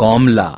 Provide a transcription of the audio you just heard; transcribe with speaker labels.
Speaker 1: कॉमला।